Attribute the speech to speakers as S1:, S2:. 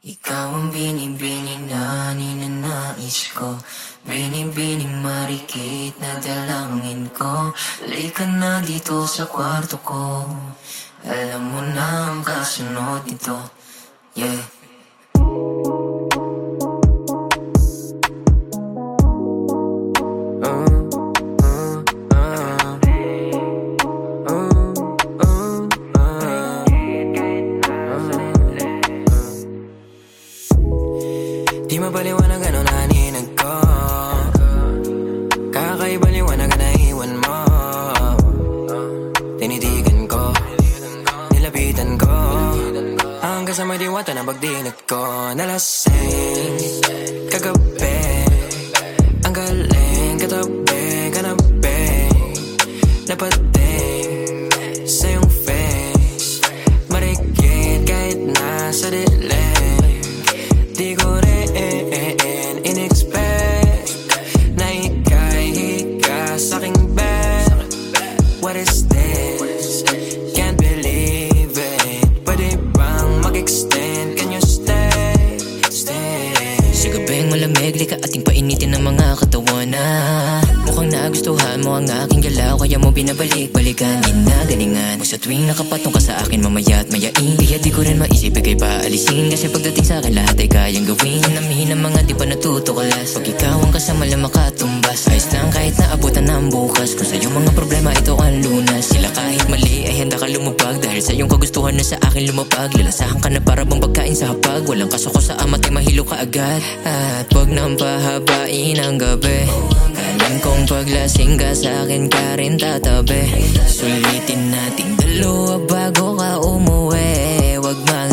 S1: Ikaw ang binibining na ninanais ko. Binibining marikit na dalangin ko. Halika na dito sa kwarto ko. Alam mo na ang kasunod nito. Yeah
S2: Di mapaliwanag ano naninag ko? Kakaiba na iwan mo. Tinitigan ko Nilapitan ko. Hanggang sa may diwata na pagdinig ko Nalasing. Kagabi Ang galing. Katabi Kanabi Napating. Sa iyong face Marikit kahit nasa dilim
S1: malamig, lika ating painitin ng mga katawan na Mukhang nagustuhan mo ang aking galaw Kaya mo binabalik-balikan Ginagalingan mo sa tuwing nakapatong ka sa akin Mamaya at mayain. Kaya di ko rin maisip ikay paalisin Kasi pagdating sa akin lahat ay kayang gawin. Namihin ang mga di pa natutukalas Pag ikaw ang kasama lang makatumbas. Ayos lang kahit naabutan ng bukas. Kung sa'yo mga problema ito ang lunas. Sila kahit mali ay handa ka lumubag Dahil sa iyong kagustuhan na sa akin lumapag. Lalasahan ka na para bang pagkain sa hapag. Walang kasoko sa amat ay mahilo ka agad. At wag nang pahabain ang gabi Alam kong paglasing ka sa akin ka rin tatabi. Sulitin nating dalawa bago ka umuwi. Wag mangamba